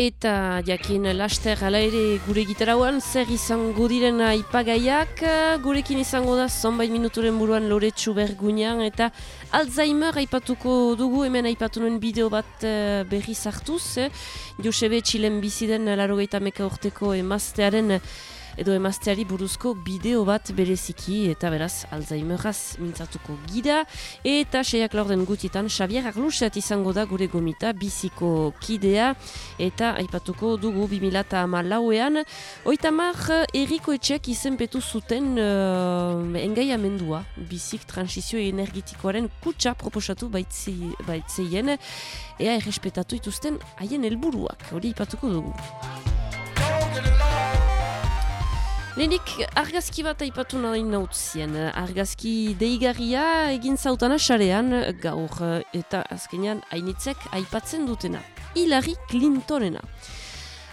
Eta jakin laster hala ere gure gitarauan zer izango diren aipagaiak gurekin izango da zonbait minuturen buruan loretsu bergunean eta Alzheimer aipatuko dugu hemen aipatu nuen bideo bat berri zartuz eh? Josebe Txilen biziden larogeita meka urteko emaztearen edo emazteari buruzko bideo bat bereziki eta beraz Alzheimeraz mintzatuko gira. Eta seiak laurden gutietan Xavier Arlusat izango da gure gomita biziko kidea. Eta aipatuko dugu 2000 lauean oita mar eriko etxek izenpetu zuten uh, engaiamendua bizik transizio energetikoaren kutsa proposatu baitzeien. Ea errespetatu ituzten haien helburuak. Hori aipatuko dugu Lehenik argazki bat aipatu nahi nautzien. Argazki deigarria egin zautana sarean gaur eta azkenean hainitzek aipatzen dutena. Hillary Clintonena.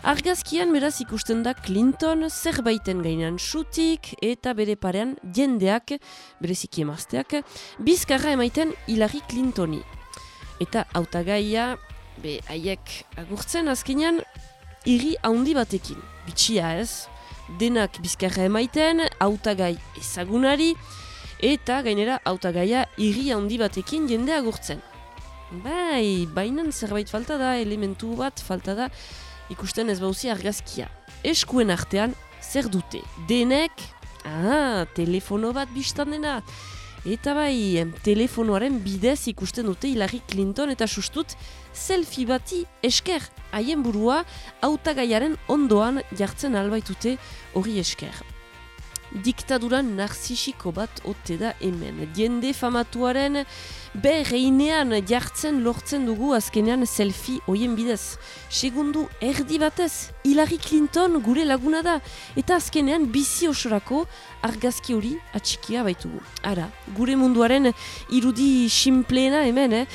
Argazkian beraz ikusten da Clinton zerbaiten gainean sutik eta bere parean jendeak, bereziki emazteak, bizkarra emaiten Hillary Clintoni. Eta autagaia, be haiek agurtzen azkenean, iri handi batekin. Bitxia ez, denak bizkarra emaiten, autagai ezagunari, eta gainera autagaia irri handi batekin jende agurtzen. Bai, bainan zerbait falta da, elementu bat falta da, ikusten ez bauzi argazkia. Eskuen artean, zer dute? Denek, ah, telefono bat biztan dena. Eta bai, telefonoaren bidez ikusten dute Hillary Clinton eta sustut selfie bati esker. Haien burua hautagaiaren ondoan jartzen albaitute hori esker diktaduran narzisiko bat ote da hemen. Diende famatuaren berreinean jartzen lortzen dugu azkenean selfie hoien bidez. Segundu erdi batez, Hillary Clinton gure laguna da, eta azkenean bizi osorako argazki hori atxikia baitugu. Ara, gure munduaren irudi simpleena hemen, eh?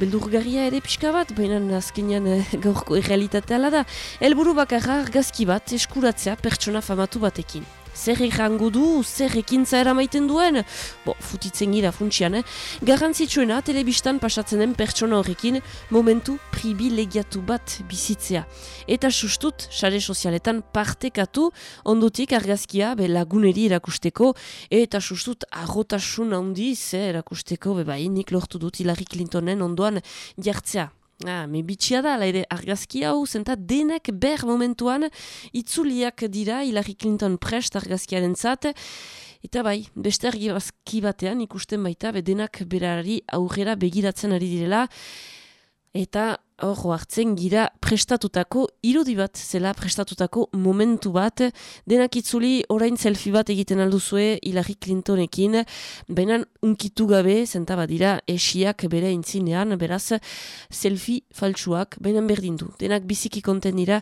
beldurgarria ere pixka bat, baina azkenean eh, gaurko errealitatea da. Elburu bakarra argazki bat eskuratzea pertsona famatu batekin zer errango du, zer ekintza eramaiten duen, bo, futitzen gira funtsian, eh? Garantzitsuena, telebistan pasatzen den pertsona horrekin, momentu privilegiatu bat bizitzea. Eta sustut, sare sozialetan partekatu, ondotik argazkia, be laguneri erakusteko, eta sustut, arrotasun handiz, eh, erakusteko, be bai, nik lortu dut Hillary Clintonen ondoan jartzea. Ah, me bitxia da, ere argazki hau, zenta denek ber momentuan itzuliak dira Hillary Clinton prest argazkiaren zat, eta bai, beste argazki batean ikusten baita, be berari aurrera begiratzen ari direla, eta hor hartzen gira prestatutako irudi bat zela prestatutako momentu bat. Denak itzuli orain selfie bat egiten alduzue Hillary Clintonekin baina unkitu gabe zenta dira esiak bere intzinean beraz selfie faltsuak baina berdin du. Denak biziki konten dira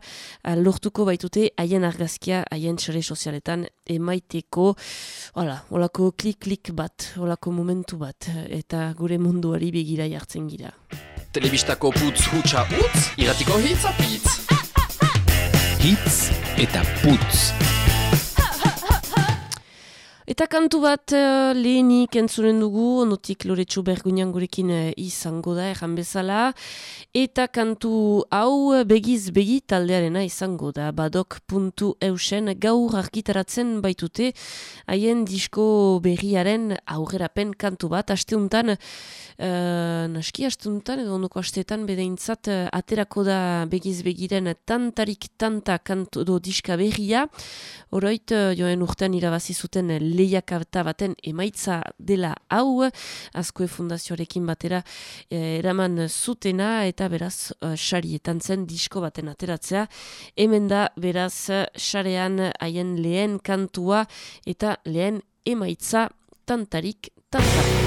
lortuko baitute haien argazkia haien txare sozialetan emaiteko hola, holako klik-klik bat holako momentu bat eta gure munduari begira jartzen gira Telebistako putz hutsa utz, iratiko hitz apitz. Hitz eta putz. Eta kantu bat uh, lehenik entzunen dugu, onotik loretsu bergunean gurekin uh, izango da, erran bezala. Eta kantu hau begiz begi taldearena izango da, badok.eusen gaur argitaratzen baitute, haien disko berriaren aurrerapen kantu bat, asteuntan, uh, naski asteuntan, edo ondoko asteetan bedeintzat aterako da begiz begiren tantarik tanta kantu do diska berria, oroit uh, joen urtean irabazi zuten lehiakabta baten emaitza dela hau, azkoe fundazioarekin batera e, eraman zutena eta beraz uh, sarietan zen disko baten ateratzea. Hemen da beraz sarean haien lehen kantua eta lehen emaitza tantarik tantarik.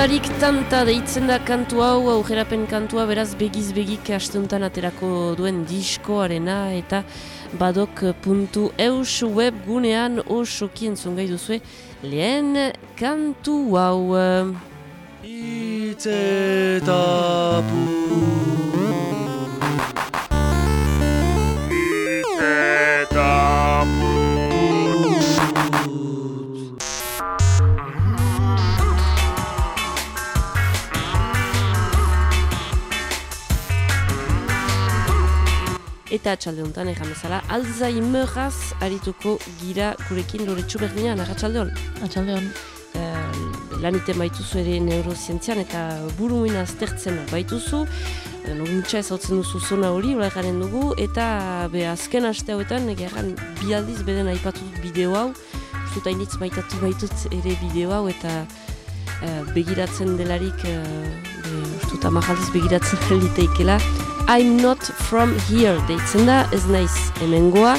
Kantarik tanta deitzen da kantu hau, aurrerapen kantua beraz begiz begik astuntan aterako duen diskoarena eta badok.eus web gunean osokien zungai duzue lehen kantu hau. Itzetapu Eta atxalde honetan egan bezala, Alzheimeraz arituko gira gurekin loretsu berdinean, atxalde hon? Atxalde hon. Uh, laniten baituzu ere neurozientzian eta buruina aztertzen baituzu. Uh, Nuguntza ez hautzen duzu zona hori, garen dugu, eta be, azken aste hauetan, egeran bi aldiz beden aipatu bideo hau, zuta initz maitatu baitut ere bideo hau, eta uh, begiratzen delarik, uh, zuta mahaldiz begiratzen liteikela, I'm not from here. Deitzen da, ez naiz hemengoa.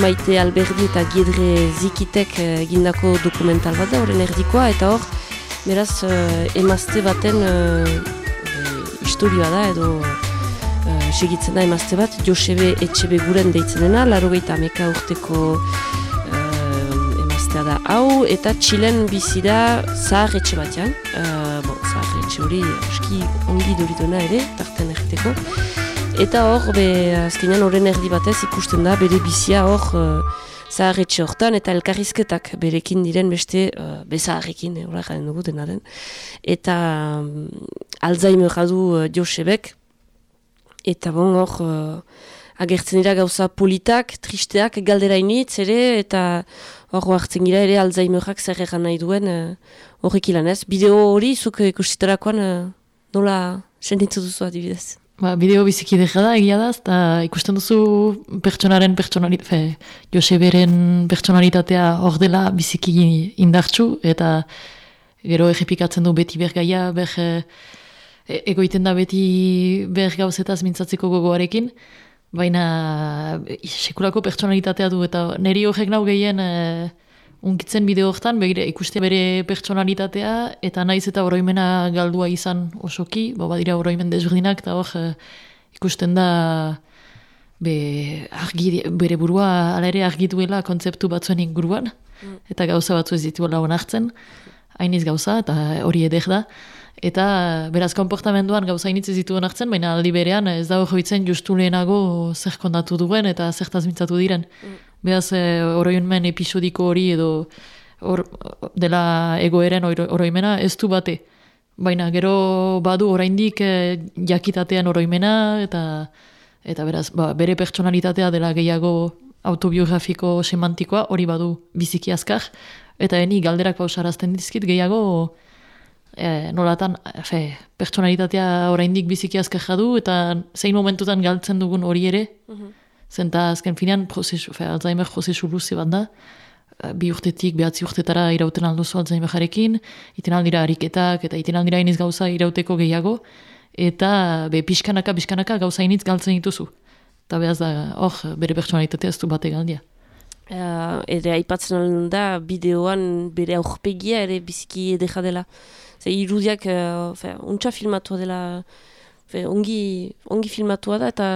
Maite Alberdi eta Giedre Zikitek eh, egindako dokumental bat da, horren erdikoa, eta hor, beraz, uh, emazte baten uh, historioa da, edo uh, segitzen da emazte bat, Josebe Etxebe guren deitzen dena, laro ameka urteko uh, emaztea da hau, eta Txilen bizi da zahar etxe batean, uh, bon, zahar etxe hori aski ongi doritona ere, tarten egiteko, Eta hor, be, azkenean horren erdi batez ikusten da, bere bizia hor uh, zaharretxe hortan, eta elkarrizketak berekin diren beste uh, bezaharrekin, horra eh, dugu dena den. Eta um, Alzheimer du uh, Josebek, eta bon hor, agertzen dira gauza politak, tristeak, galderainitz ere, eta hor hartzen gira ere Alzheimerak zer egan nahi duen horrek uh, ez. Bideo hori, zuk ikustitarakoan uh, nola senditzu duzu adibidez? Ba, bideo biziki deja da, egia da, eta ikusten duzu pertsonaren pertsonalitatea, Joseberen pertsonalitatea hor dela biziki indartsu, eta gero egipikatzen du beti bergaia, ber, e, egoiten da beti ber gauzetaz mintzatzeko gogoarekin, baina sekulako pertsonalitatea du, eta niri horrek nau gehien... E, unkitzen bideo hortan, begire, ikuste bere pertsonalitatea, eta naiz eta oroimena galdua izan osoki, bo badira oroimen desberdinak, eta hor eh, ikusten da be, argi, bere burua ala ere argituela kontzeptu batzuen inguruan, mm. eta gauza batzu ez dituela onartzen, hainiz gauza, eta hori edek da. Eta beraz konportamenduan gauza initz ez ditu onartzen, baina aldi berean ez dago joitzen justu lehenago zer kondatu duen eta zertaz mintzatu diren. Mm. Beaz, e, oroimen episodiko hori edo or, dela egoeren oroimena ez du bate. Baina gero badu oraindik e, jakitatean oroimena eta eta beraz, ba, bere pertsonalitatea dela gehiago autobiografiko semantikoa hori badu biziki azkar. Eta eni galderak pausarazten dizkit gehiago e, nolatan fe, pertsonalitatea oraindik biziki azkar jadu eta zein momentutan galtzen dugun hori ere. Mhm. Zenta azken finean, prozesu, fe, Alzheimer prozesu luze bat da, eh, bi urtetik, behatzi urtetara irauten alduzu Alzheimer jarekin, iten aldira hariketak, eta iten aldira iniz gauza irauteko gehiago, eta be, pixkanaka, pixkanaka gauza iniz galtzen dituzu. Eta behaz da, hor, bere pertsonalitatea ez du bate galdia. Uh, ere aipatzen da, bideoan bere aurpegia ere biziki edera dela. Zer, irudiak, uh, untsa filmatu dela, Fe, ongi, ongi filmatua da eta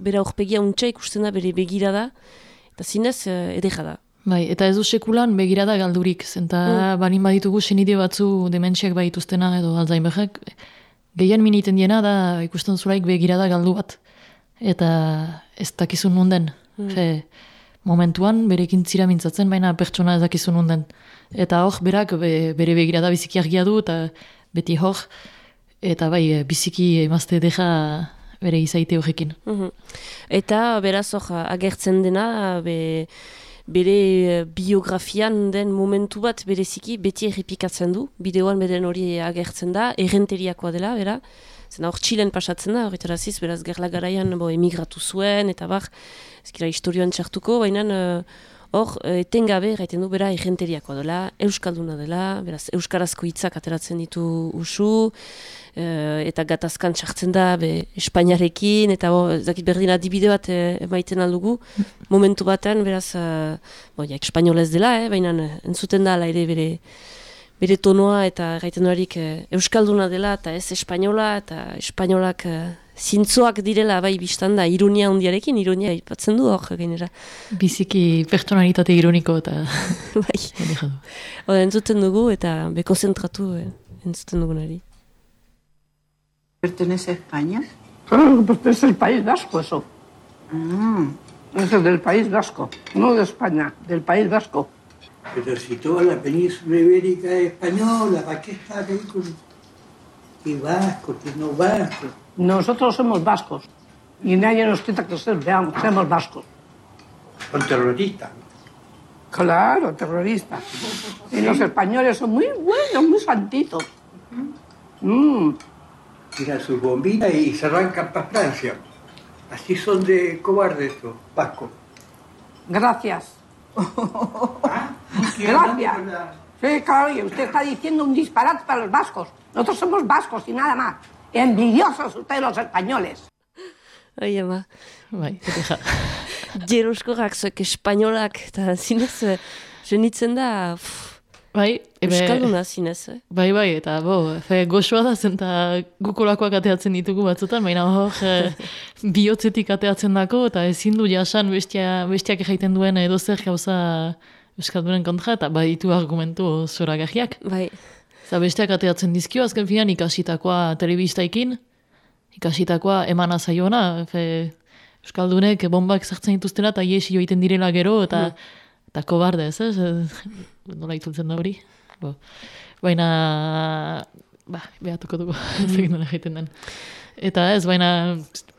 bera aurpegia untsa ikusten da bere begira da eta zinez uh, edera da. Bai, eta ez du sekulan begirada galdurik, zenta mm. banin baditugu senide batzu dementziak baituztena edo alzheimerrek, gehien miniten diena da ikusten zuraik begirada galdu bat. Eta ez dakizun nunden. Mm. Fe, momentuan berekin zira mintzatzen, baina pertsona ez dakizun nunden. Eta hor, berak bere begirada biziki argia du, eta beti hor, Eta bai, eh, biziki emazte deja bere izaite horrekin. Mhm. Eta beraz hor agertzen dena, be, bere eh, biografian den momentu bat bereziki beti errepikatzen du, bideoan beren hori agertzen da, errenteriakoa dela, bera, zena hor txilen pasatzen da, horretaraziz, beraz gerla garaian bo, emigratu zuen, eta bar, ezkira historioan txartuko, baina uh, hor, etengabe, gaiten du, bera, errenteriakoa dela, euskalduna dela, beraz, euskarazko hitzak ateratzen ditu usu, eta gatazkan txartzen da be, Espainiarekin, eta bo, zakit berdin adibide bat e, emaiten aldugu, momentu batean, beraz, uh, bo, ja, espainolez dela, eh, baina entzuten da, ere bere, bere tonoa eta gaiten duarik eh, euskalduna dela eta ez espainola eta espainolak eh, zintzoak direla bai biztan da ironia hundiarekin, ironia ipatzen du hor genera. Biziki personalitate ironiko eta... bai. Entzuten dugu eta be konzentratu eh, entzuten dugu nari. ¿Pertenece a España? Claro, es el País Vasco eso. Mm. Es el del País Vasco, no de España, del País Vasco. Pero si toda la península ibérica es española, ¿para qué está ahí con... Y vasco, que no vasco? Nosotros somos vascos y nadie nos quita que ser, veamos, seamos vascos. Son terroristas. Claro, terroristas. Y los españoles son muy buenos, muy santitos. Mm. Tiran sus bombitas y se arrancan para Francia. Así son de cobardes estos vascos. Gracias. ¿Ah? Gracias. Sí, claro, y usted está diciendo un disparate para los vascos. Nosotros somos vascos y nada más. Envidiosos ustedes los españoles. Ai, ama. Bai, eta Jeroskorak, espainolak, eta zinez, zenitzen da, pff, Bai, ebe, euskalduna zinez, eh? bai, bai, eta bo, fe, goxoa da zen, eta gukolakoak ateatzen ditugu batzutan, baina hor, e, bihotzetik ateatzen dako, eta ezin du jasan bestia, bestiak jaiten duen edo zer gauza euskaldunen kontra, eta baditu argumentu zoragarriak. Bai, Eta besteak ateatzen dizkio, azken finan ikasitakoa telebistaikin, ikasitakoa emana zaiona, fe, Euskaldunek bombak sartzen dituztena eta iesi joiten direla gero, eta, eta kobarde, ez, ez? Nola itzultzen da hori? Bo. Baina, ba, behatuko dugu, ez egin nola egiten den. Eta ez, baina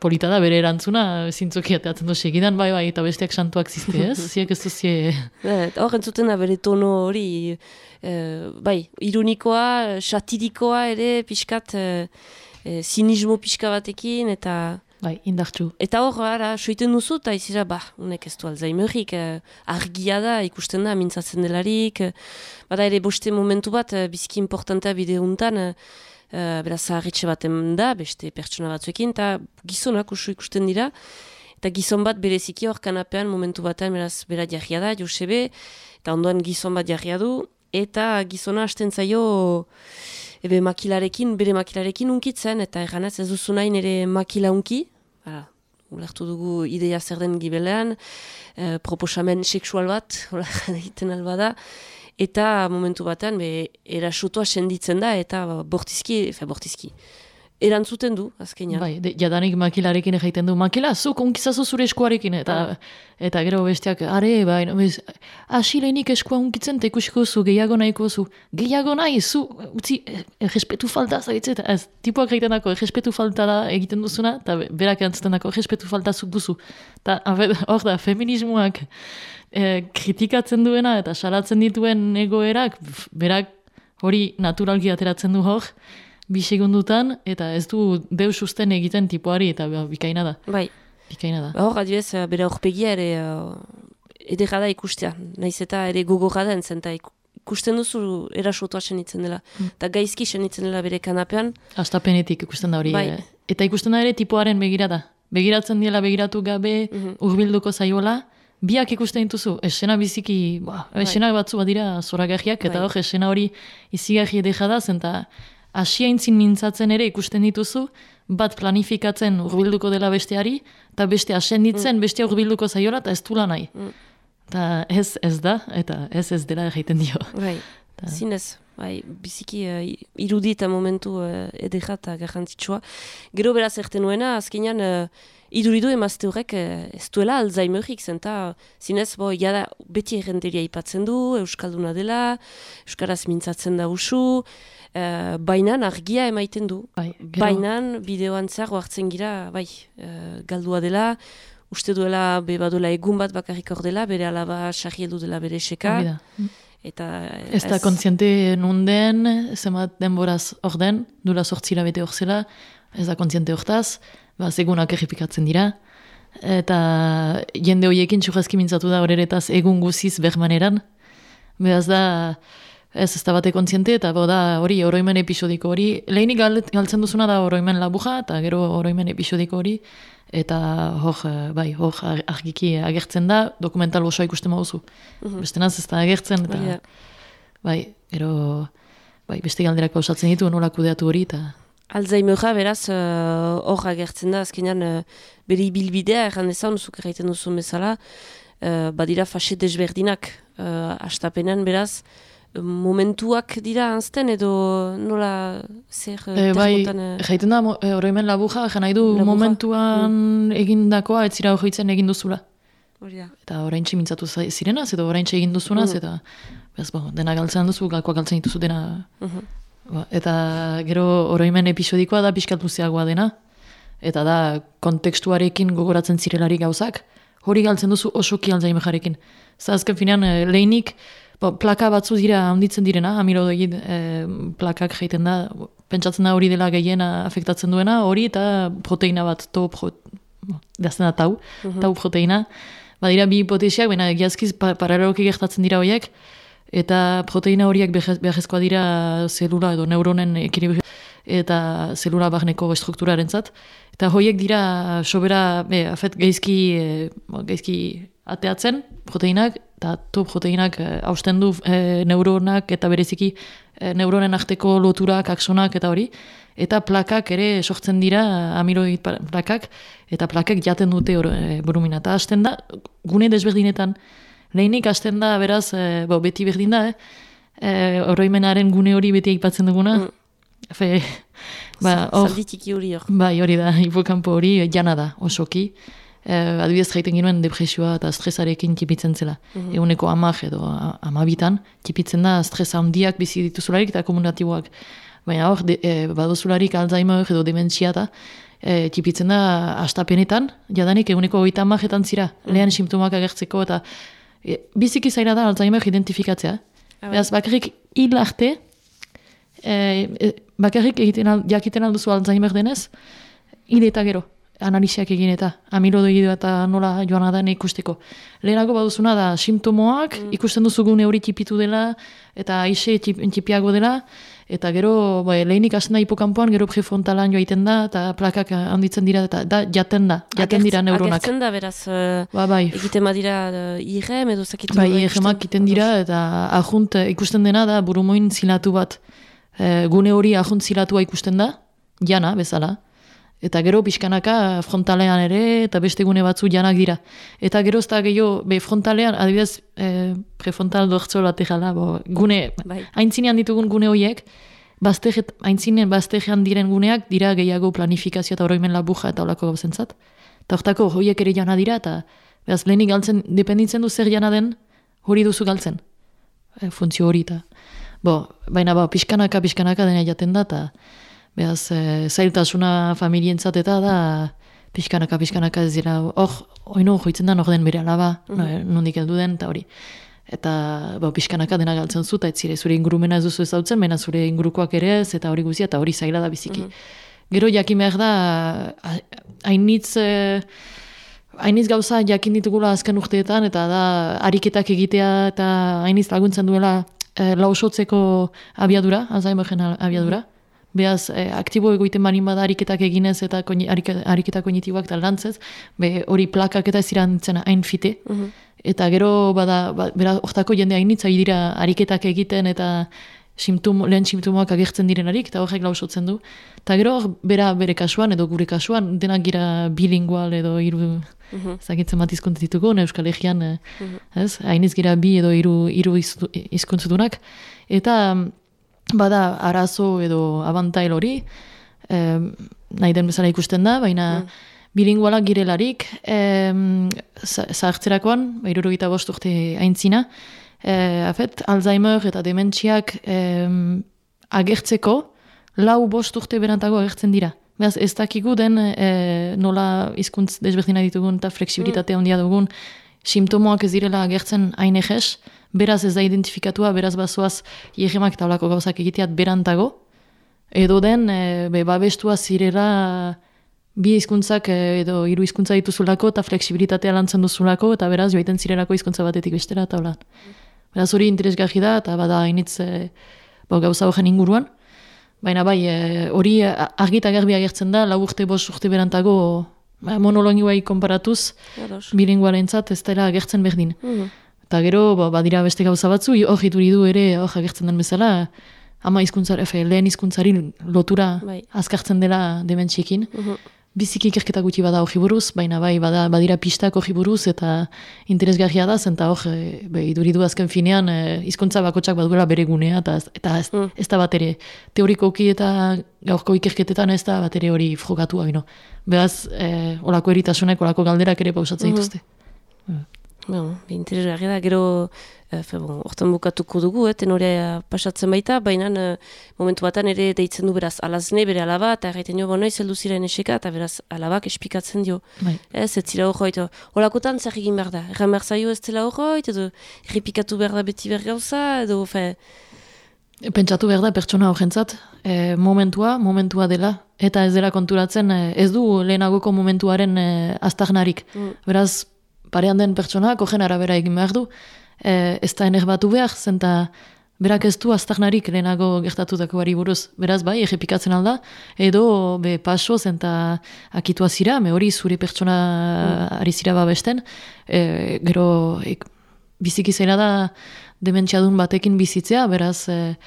polita da bere erantzuna, zintzoki ateatzen du segidan, bai, bai, eta besteak santuak zizte, ez? Ziek ez duzie... Eh, hor entzuten da bere tono hori, eh, bai, ironikoa, satirikoa ere, pixkat, eh, eh, zinismo pixka batekin, eta... Bai, indartxu. Eta hor, ara, soiten duzu, eta izira, ba, unek ez du alzheimerik, eh, argia da, ikusten da, mintzatzen delarik, eh, bada ere boste momentu bat, eh, biziki importantea bide untan, eh, eh, beraz, zaharritxe baten da, beste pertsona batzuekin, eta gizonak usu ikusten dira, eta gizon bat bereziki hor kanapean momentu batean, beraz, bera jarria da, Josebe, eta ondoan gizon bat jarria du, eta gizona hasten zaio, ebe makilarekin, bere makilarekin unkitzen, eta erganez ez duzu nahi nire makila unki, Hala, ulertu dugu ideia zer den gibelean, eh, proposamen sexual bat, egiten alba da, eta momentu batean, be, erasutua senditzen da, eta bortizki, fe, bortizki, erantzuten du, azkenean. Bai, de, jadanik makilarekin egiten du, makila, zuk onkizazu zure eskuarekin, eta, eta gero besteak, are, bai, no, bez, asilenik eskua unkitzen, eta ikusiko zu, gehiago nahiko zu, gehiago nahi, zu, utzi, errespetu falta, zagitzen, eta ez, tipuak egiten dako, errespetu falta da egiten duzuna, eta be- berak erantzuten dako, errespetu falta zuk duzu. Eta, hor da, feminismoak eh, kritikatzen duena, eta salatzen dituen egoerak, berak hori naturalki ateratzen du hor, bi segundutan, eta ez du deus usten egiten tipuari, eta ba, bikaina da. Bai, Bikaina da. hor, adibidez, eh, bere aurpegia ere uh, edera da ikustea, naiz eta ere gogorra den zen, eta iku- ikusten duzu erasotua senitzen dela. Eta gaizki senitzen dela bere kanapean, Astapenetik ikusten da hori. Bai. eh. Eta ikusten da ere tipuaren begirada. Begiratzen diela begiratu gabe, urbilduko zaiola, biak ikusten dituzu, esena biziki, ba, esena batzu badira zoragarriak, eta Bai. hor esena hori izigarri edera da, zen, eta asiaintzin mintzatzen ere ikusten dituzu, bat planifikatzen urbilduko dela besteari, eta beste asenditzen, bestea urbilduko zaiola, eta ez dula nahi. Eta ez ez da, eta ez ez dela egiten dio. bai, zinez, bai, biziki uh, irudi eta momentu uh, edera eta garrantzitsua. Gero beraz erten nuena, azkenean, uh, iduridu emazte horrek ez duela Alzheimerik zen, eta zinez, bo, jada, beti errenteria ipatzen du, Euskalduna dela, Euskaraz mintzatzen da usu, uh, bainan argia emaiten du. Bai, gero- Bainan, bideoan zer hartzen gira, bai, uh, galdua dela, uste duela, be baduela egun bat bakarrik hor dela, bere alaba sarri heldu dela bere seka, Hori da. eta... Ez da kontziente nunden, zenbat denboraz hor den, dula sortzira bete hor zela, ez da kontziente hortaz, ba, segunak errepikatzen dira, eta jende horiekin txurrazki mintzatu da horeretaz egun guziz bermaneran, beraz da, ez ez da bate kontziente, eta bo da hori oroimen episodiko hori, lehenik gal- galtzen duzuna da oroimen labuja, eta gero oroimen episodiko hori, eta hor, eh, bai, hor ar- argiki agertzen da, dokumental osoa ikusten baduzu. Bestenaz ez da agertzen, eta... Da. Bai, gero bai, beste galderak osatzen ditu, nola kudeatu hori, eta Alzheimerra beraz uh, hor agertzen da, azkenean uh, bere ibilbidea, erran ezan, zuk erraiten duzu bezala, uh, badira fase desberdinak uh, astapenean beraz, momentuak dira anzten edo nola zer e, bai, jaiten da, mo- e, oroimen labuja, nahi du Labuja. momentuan egindakoa, ez zira hojitzen egin duzula. Hori da. Eta orain mintzatu za- zirenaz, edo orain egin duzunaz, Mm. eta bez, bo, dena galtzen duzu, galkoa galtzen dituzu dena. Mhm. Ba, eta gero oroimen episodikoa da pixkat luzeagoa dena, eta da kontekstuarekin gogoratzen zirelari gauzak, hori galtzen duzu osoki alzheimerjarekin. Zazken finean, eh, lehenik, bo, plaka batzu dira handitzen direna, amiro egin eh, plakak jaiten da, pentsatzen da hori dela gehiena afektatzen duena, hori eta proteina bat, to pro, bo, idazten da tau, tau proteina, badira bi hipotesiak, baina egiazkiz pa, paraleloki gertatzen dira horiek, eta proteina horiek beharrezkoa dira zelula edo neuronen ekilibrio eta zelula barneko estrukturaren zat. Eta horiek dira sobera, be, afet, geizki, e, bo, geizki ateatzen proteinak, eta to proteinak e, hausten du e, neuronak eta bereziki e, neuronen arteko loturak, aksonak eta hori. Eta plakak ere sortzen dira, amiloid plakak, eta plakak jaten dute oro, e, burumina. Eta hasten da, gune desberdinetan, lehenik hasten da, beraz, e, bo, beti berdin da, eh? E, oroimenaren gune hori beti aipatzen duguna. Mm. Fe, ba, hor, hori hor. Bai, hori da, hipokampo hori jana da, osoki. Eh, adibidez jaiten ginoen depresioa eta stresarekin tipitzen zela. Mhm. Eguneko amak edo amabitan, tipitzen da stresa handiak bizi dituzularik eta komunatiboak. Baina hor, de, e, badozularik Alzheimer edo dementzia eta e, tipitzen da astapenetan, jadanik eguneko goita amajetan zira, lehen simptomak agertzeko eta e, biziki zaila da Alzheimer identifikatzea. Ah, bai. Beraz, bakarrik hil arte, e, e, bakarrik egiten al, jakiten alduzu Alzheimer denez, hil eta gero, analiziak egin eta amiloidoa eta nola joan den ikusteko. Lehenago baduzuna da simptomoak, ikusten duzu gune hori tipitu dela, eta tip, tipiago dela, eta gero bai, lehenik hasten da hipokampoan, gero prefrontalan joaiten da, eta plakak handitzen dira, eta da, jaten da, jaten dira Agertz- neuronak. Agertzen da beraz, uh, Ba, bai. egiten badira uh, irrem edo zakitu. Bai, egemak iten dira, eta ajunt eh, ikusten dena da, burumoin zilatu bat. E, gune hori ajunt zilatua ikusten da, jana, bezala. Eta gero pixkanaka frontalean ere, eta beste gune batzu janak dira. Eta gero ez da gehiago, be frontalean, adibidez, e, prefrontal dortzo laterala, bo, gune, Bai. aintzinean ditugun gune horiek, bazteget, aintzinen baztegean diren guneak dira gehiago planifikazio eta oroimen labuja eta olako gauzentzat. Eta hortako horiek ere jana dira, eta beraz lehenik galtzen, dependitzen du zer jana den, hori duzu galtzen. E, funtzio hori eta. Bo, baina ba, pixkanaka, pixkanaka dena jaten da, eta beraz, e, zailtasuna familientzat eta da, pixkanaka, pixkanaka ez dira, hor, oino joitzen da, nor den bere alaba, no, nondik heldu den, eta hori. Eta ba, pixkanaka dena galtzen zu, eta ez zire zure ingurumena ez duzu ezautzen, baina zure ingurukoak ere ez, eta hori guztia, eta hori zaila da biziki. Gero jakin behar da, hainitz, e, hainitz gauza jakin ditugula azken urteetan, eta da ariketak egitea, eta hainitz laguntzen duela e, lausotzeko abiadura, Alzheimerren abiadura. Beaz, e, aktibo egoiten banin bada ariketak eginez eta koni, arike, ariketa kognitiboak eta lantzez, be, hori plakak eta ez dira nintzen hain fite. Eta gero, bada, ba, bera, hortako jende hainitza dira ariketak egiten eta simptom, lehen simptomoak agertzen direnarik, eta horrek lausotzen du. Eta gero, bera bere kasuan edo gure kasuan, denak gira bilingual edo hiru zakitzen bat hizkuntza ditugu, Euskal Herrian, eh, ez? Hainiz gira bi edo hiru hiru hizkuntzudunak. Eta bada arazo edo abantail hori, eh, nahi den bezala ikusten da, baina bilingualak girelarik, eh, zahartzerakoan, ba, irurogeita bost urte aintzina, eh, afet, Alzheimer eta dementziak eh, agertzeko, lau bost urte berantago agertzen dira. Beraz, ez dakigu den e, nola hizkuntz desberdina ditugun eta fleksibilitate handia dugun, simptomoak ez direla agertzen hain eges, beraz ez da identifikatua, beraz bazoaz jegemak eta olako gauzak egiteat berantago, edo den e, be, babestua zirela bi hizkuntzak e, edo hiru hizkuntza dituzulako eta fleksibilitatea lantzen duzulako eta beraz joaiten zirelako hizkuntza batetik bestera eta hola. Beraz hori interesgarri da eta bada hainitz e, bo, gauza horren inguruan. Baina bai, e, hori e, argi eta garbi agertzen da, lau urte, bost urte berantago ba, monologioai konparatuz, Ados. bilingualentzat ez dela agertzen berdin. Mhm. Eta gero, ba, badira beste gauza batzu, hor ituri du ere, hor agertzen den bezala, ama hizkuntzari, efe, lehen hizkuntzari lotura Bai. azkartzen dela dementsiekin. Biziki ikerketa gutxi bada hori buruz, baina bai bada, badira pistak hori buruz eta interesgarria da, zenta hor, e, be, iduridu azken finean, e, hizkuntza bakotsak baduela bere gunea, eta, eta ez, ez da bat ere teorikoki eta gaurko ikerketetan ez da bat ere hori frogatua, bino. Beraz, e, olako eritasunak, olako galderak ere pausatzen dituzte. Bueno, interesgarria da, gero, fe, bon, hortan bukatuko dugu, eh, tenorea pasatzen baita, baina eh, momentu batan ere deitzen du beraz alazne bere alaba, eta erraiten dio, bono izeldu ziren eseka, eta beraz alabak espikatzen dio. Bai. Ez, ez zira horroit, holakotan zer egin behar da, erran behar zaio ez dela horroit, edo errepikatu behar da beti behar gauza, edo, fe, Pentsatu behar da pertsona horrentzat, e, momentua, momentua dela, eta ez dela konturatzen, e, ez du lehenagoko momentuaren e, aztarnarik. Beraz, parean den pertsona, kogen arabera egin behar du, e, ez da ener batu behar, zenta berak ez du aztarnarik lehenago gertatutako bari buruz. Beraz, bai, egepikatzen alda, edo be paso, zenta akitua zira, me hori zure pertsona ari zira babesten, e, gero ek, biziki zera da dementxadun batekin bizitzea, beraz, e,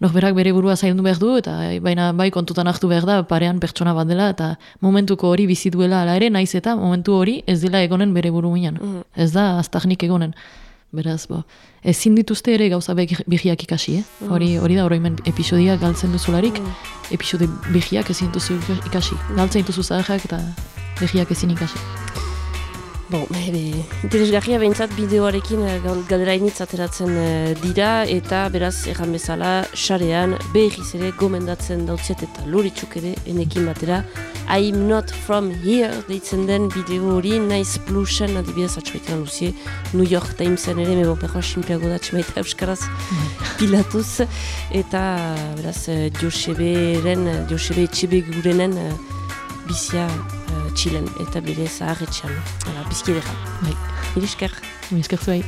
norberak bere burua zaildu behar du, eta e, baina bai kontutan hartu behar da parean pertsona bat dela, eta momentuko hori bizi duela ala ere, naiz eta momentu hori ez dela egonen bere buru minan. Ez da aztarnik egonen. Beraz, bo, ezin dituzte ere gauza begiak ikasi, eh? Hori, hori da oroimen episodia galtzen duzularik, episode begiak ezin dituzu ikasi. Galtzen dituzu zaharrak eta begiak ezin ikasi. Bon, ebe, interesgarria behintzat bideoarekin eh, gal- galderainitz ateratzen eh, dira eta beraz erran bezala sarean behiz ere gomendatzen dautziet eta loritzuk ere enekin batera I'm not from here deitzen den bideo hori Nice Plusen adibidez atxoetan luzie New York Timesen ere mebo perroa simpiago da txemaita euskaraz pilatuz eta beraz eh, Joseberen, eh, Josebe etxebe gurenen bizia uh, txilen eta bere zaharretxean. Bizki edera. Bai, Irisker. esker zuai.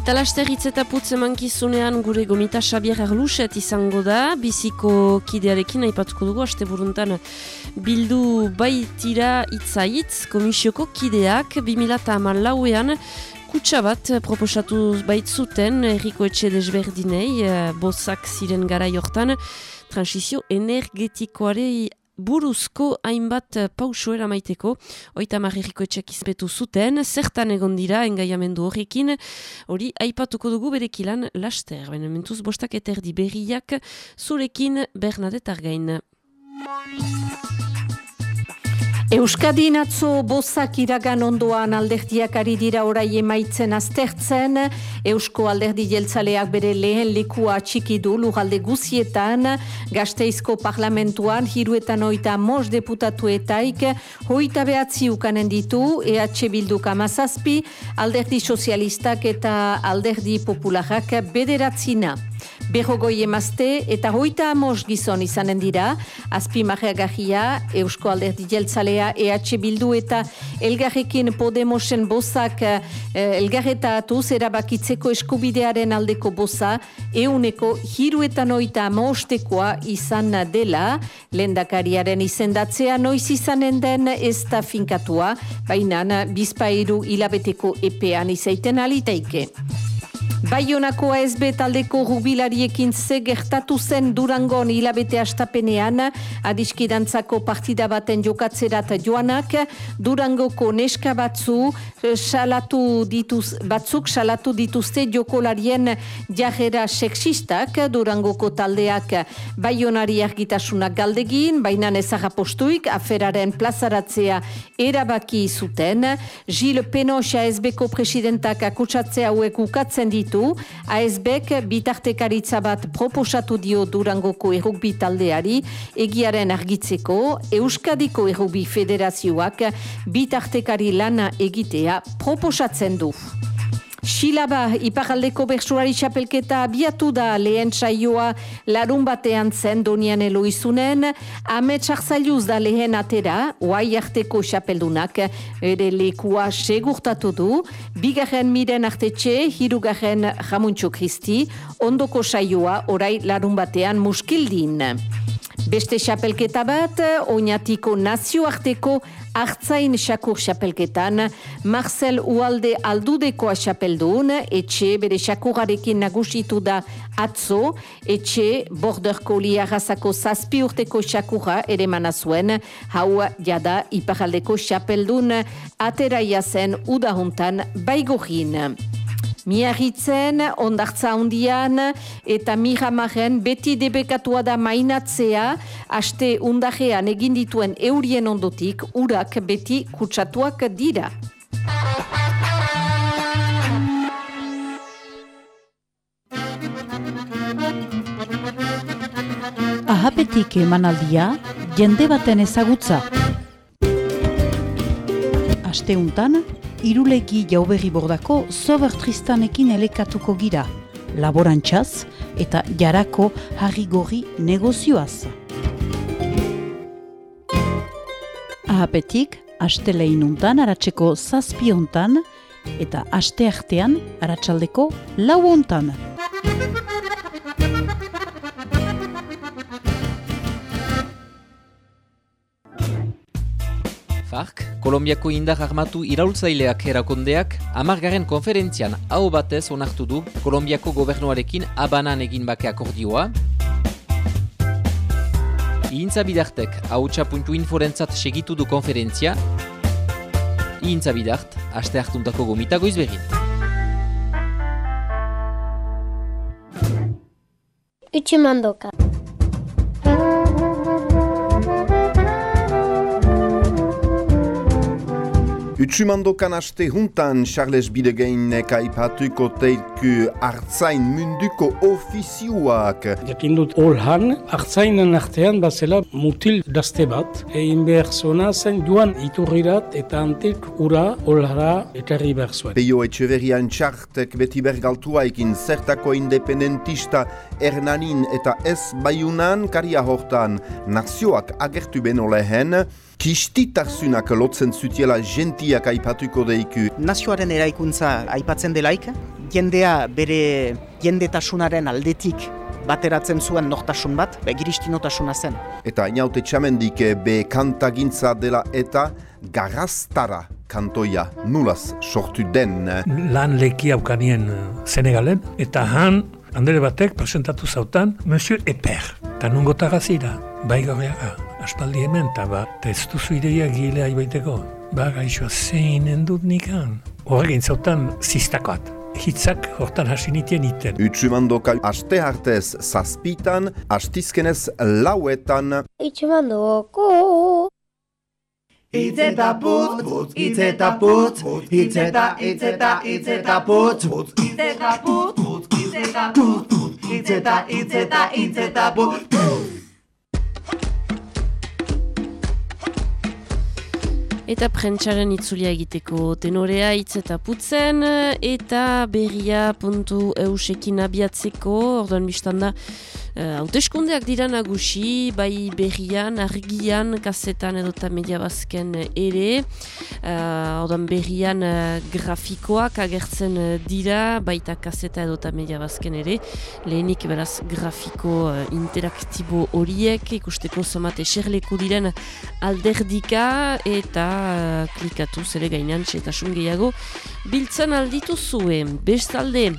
Eta laster hitz eta putz emankizunean gure gomita Xabier Erluset izango da, biziko kidearekin aipatuko dugu, aste buruntan bildu baitira itzaitz, komisioko kideak 2008 lauean kutsa bat proposatu baitzuten erriko etxe desberdinei, eh, bozak ziren gara jortan, transizio energetikoare buruzko hainbat eh, pauso eramaiteko, oita marreriko etxek izpetu zuten, zertan egon dira engaiamendu horrekin, hori aipatuko dugu berekilan laster, baina mentuz bostak eterdi berriak zurekin Bernadette Argain. Euskadin atzo bozak iragan ondoan alderdiak ari dira orai emaitzen aztertzen, Eusko alderdi jeltzaleak bere lehen lekua txiki du lugalde guzietan, gazteizko parlamentuan hiruetan oita mos deputatuetaik, hoita behatzi ukanen ditu, EH Bilduk amazazpi, alderdi sozialistak eta alderdi popularak bederatzina. Berrogoi emazte eta hoita amos gizon izanen dira, azpi marreagahia, Eusko Alderdi Jeltzalea, EH Bildu eta Elgarrekin Podemosen bozak eh, elgarretatuz erabakitzeko eskubidearen aldeko boza, euneko hiruetan oita amostekoa izan dela, lendakariaren izendatzea noiz izanen den ez da finkatua, baina bizpairu hilabeteko epean izaiten aliteike. Baionako ASB taldeko rubilariekin ze gertatu zen Durangon hilabete astapenean, adiskidantzako partida baten jokatzerat joanak, Durangoko neska batzu, eh, salatu dituz, batzuk salatu dituzte jokolarien jarrera sexistak, Durangoko taldeak baionari argitasunak galdegin, baina ezagapostuik aferaren plazaratzea erabaki zuten, Gilles Penos ASBko presidentak akutsatzea hauek ukatzen ditu, ASBek bitartekaritza bat proposatu dio Durangoko errugbi taldeari, egiaren argitzeko, Euskadiko errugbi federazioak bitartekari lana egitea proposatzen du. Xilaba, iparaldeko bertsurari txapelketa abiatu da lehen saioa larun batean zen donian eloizunen, ametsak zailuz da lehen atera, oai arteko txapeldunak ere lekua segurtatu du, bigarren miren artetxe, hirugarren jamuntxo kristi, ondoko saioa orai larun batean muskildin. Beste xapelketa bat, oinatiko nazioarteko hartzain xakur xapelketan, Marcel Ualde aldudekoa xapeldun, etxe bere xakurarekin nagusitu da atzo, etxe border kolia razako zazpi urteko xakura ere manazuen, hau jada iparaldeko xapeldun ateraia zen udahuntan baigorin. Miarritzen, ondartza hondian eta miramaren beti debekatua da mainatzea, aste undajean egin dituen eurien ondotik, urak beti kutsatuak dira. Ahapetik emanaldia, jende baten ezagutza. Asteuntan, iruleki jaubegi bordako sober tristanekin elekatuko gira, laborantxaz eta jarako harri negozioaz. Ahapetik, aste lehinuntan aratzeko zazpiontan eta aste artean aratsaldeko lau FARC, Kolombiako indar armatu iraultzaileak erakondeak, amargaren konferentzian hau batez onartu du Kolombiako gobernuarekin abanan egin bake akordioa. Iintza bidartek hau txapuntu inforentzat segitu du konferentzia. Iintza bidart, aste hartuntako gomitago izberin. Utsumandoka. Utsumandokan aste juntan Charles Bidegeinek aipatuko teiku hartzain munduko ofizioak. Jakin dut olhan, hartzainen artean bazela mutil dazte bat, egin behar zona zen joan iturrirat eta antik ura olhara ekarri behar zuen. Peio etxeverian txartek beti bergaltua ekin zertako independentista Hernanin eta ez baiunan karia hortan nazioak agertu beno lehen, Kistitarzunak lotzen zutiela gentiak aipatuko deiku. Nazioaren eraikuntza aipatzen delaik, jendea bere jendetasunaren aldetik bateratzen zuen nortasun bat, be giristinotasuna zen. Eta inaute txamendik be kantagintza dela eta garaztara kantoia nulaz sortu den. Lan leki haukanien Senegalen, eta han, handele batek presentatu zautan, Monsieur Eper, eta nungo tagazira, bai gabeaga aspaldi hemen, eta ba, ez duzu ideia gile haibaiteko. Ba, gaixoa zein endut nikan. Horregin zautan, ziztakoat. Hitzak hortan hasi nitien iten. Utsumandoka aste hartez zazpitan, astizkenez lauetan. Utsumandoko! Itzeta putz, putz, itzeta putz, itzeta, itzeta, itzeta putz, itzeta putz, itzeta putz, itzeta, itzeta, itzeta putz, Eta prentsaren itzulia egiteko tenorea hitz eta putzen eta berria puntu eusekin abiatzeko, orduan biztanda Hauteskundeak dira nagusi, bai berrian, argian, kasetan edota media bazken ere. Uh, Odan berrian uh, grafikoak agertzen dira, baita kaseta edota media bazken ere. Lehenik beraz grafiko uh, interaktibo horiek, ikusteko somate eserleku diren alderdika eta uh, klikatu zere gainan txetasun gehiago. Biltzen alditu zuen, bestalde,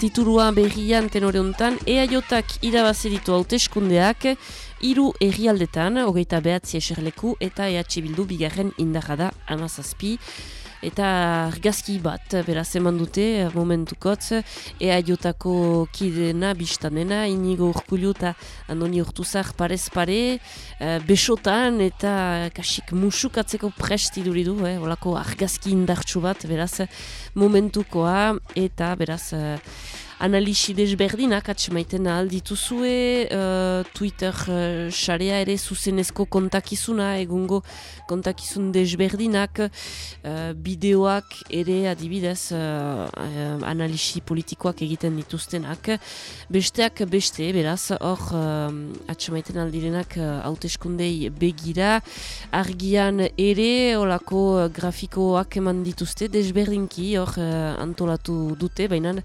Titurua berrian tenore honetan, EAJak irabazeritu hauteskundeak hiru herrialdetan, hogeita behatzi eserleku eta EH Bildu bigarren indarra da amazazpi eta argazki bat, beraz eman dute, momentukotz, ea jotako kidena, biztanena, inigo urkulu eta andoni urtuzak parez pare, uh, besotan eta kasik musukatzeko presti duridu, eh, olako argazki indartsu bat, beraz, momentukoa, eta beraz, uh, analisi desberdinak atxemaiten aldituzue, uh, Twitter uh, xarea ere zuzenezko kontakizuna, egungo kontakizun desberdinak, uh, bideoak ere adibidez uh, uh, analisi politikoak egiten dituztenak. Besteak beste, beraz, hor uh, atxemaiten aldirenak hauteskundei begira, argian ere, olako grafikoak eman dituzte, desberdinki hor uh, antolatu dute, baina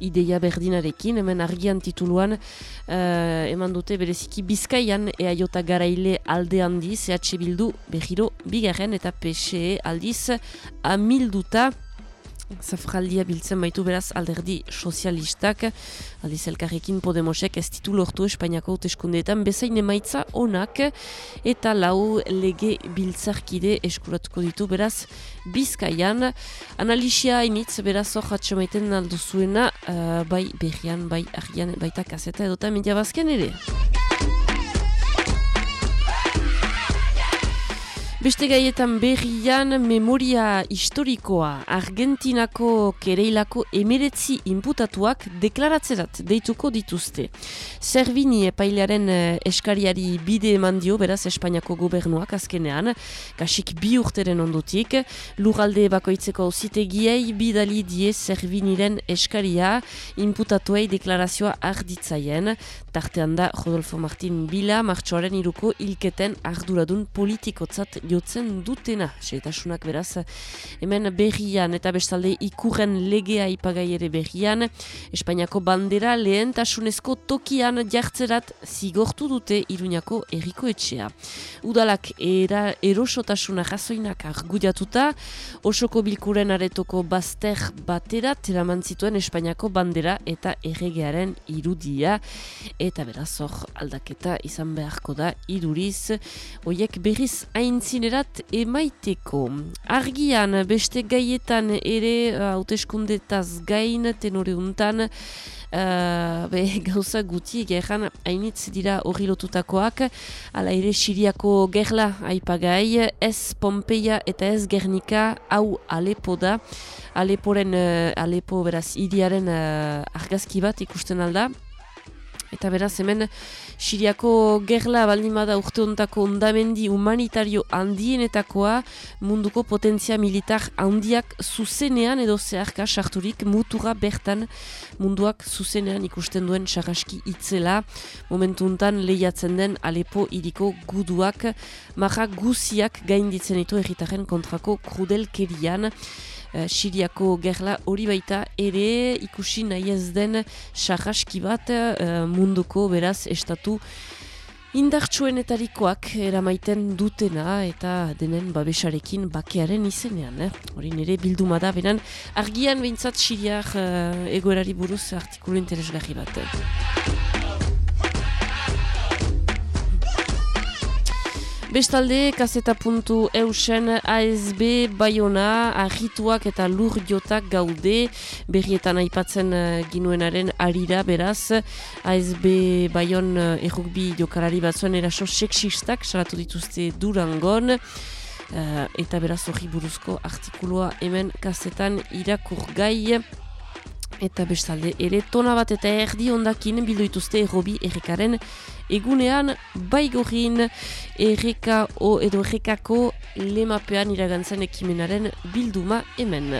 ideia ideia berdinarekin, hemen argian tituluan uh, eman dute bereziki bizkaian eaiota garaile alde handi, CH Bildu behiro bigarren eta PSE aldiz amilduta Zafraldia biltzen baitu beraz alderdi sozialistak, aldiz elkarrekin Podemosek ez ditu lortu Espainiako teskundeetan bezain emaitza onak eta lau lege biltzarkide eskuratuko ditu beraz bizkaian. Analisia hainitz beraz hor atxamaiten alduzuena uh, bai berrian, bai argian, baita kaseta edota media bazken ere. Beste gaietan berrian memoria historikoa. Argentinako kereilako emeretzi inputatuak deklaratzerat deituko dituzte. Servini epailearen eh, eskariari bide eman dio beraz Espainiako gobernuak azkenean, kasik bi urteren ondotik, lugalde bakoitzeko zitegiei bidali die Serviniren eskaria inputatuei deklarazioa arditzaien, tartean da Rodolfo Martin Bila martxoaren iruko ilketen arduradun politikotzat jo jotzen dutena. Seitasunak beraz, hemen berrian eta bestalde ikurren legea ipagai ere berrian, Espainiako bandera lehentasunezko tokian jartzerat zigortu dute Iruñako erriko etxea. Udalak era erosotasuna jazoinak argudiatuta, osoko bilkuren aretoko bazter batera teraman zituen Espainiako bandera eta erregearen irudia eta beraz hor aldaketa izan beharko da iduriz, hoiek berriz aintzin erat emaiteko. Argian, beste gaietan ere hauteskundetaz gain tenore untan, Uh, be, gauza guti gerran hainitz dira hori lotutakoak. Ala ere siriako gerla aipagai ez Pompeia eta ez Gernika hau Alepo da. Aleporen, uh, Alepo beraz idiaren uh, argazki bat ikusten alda eta beraz hemen Siriako gerla baldimada urte ontako ondamendi humanitario handienetakoa munduko potentzia militar handiak zuzenean edo zeharka sarturik mutura bertan munduak zuzenean ikusten duen sarraski itzela. Momentu untan lehiatzen den Alepo iriko guduak maha guziak gainditzen ditu erritaren kontrako krudelkerian. Uh, Siriako gerla hori baita ere ikusi nahi ez den sarraski bat uh, munduko beraz estatu indartsuenetarikoak eramaiten dutena eta denen babesarekin bakearen izenean. Eh? Hori nire bilduma da, benen argian behintzat Siriak uh, egoerari buruz artikulu interesgarri bat. Bestalde, kaseta puntu eusen ASB Bayona, ahituak eta lur jotak gaude, berrietan aipatzen uh, ginuenaren arira beraz, ASB Bayon uh, errukbi jokarari batzuen eraso seksistak, salatu dituzte durangon, uh, eta beraz hori buruzko artikulua hemen kasetan irakur gai, Eta bestalde, ere tona bat eta erdi ondakin bildu ituzte errobi errekaren egunean baigorin erreka o edo errekako lemapean iragantzen ekimenaren bilduma hemen.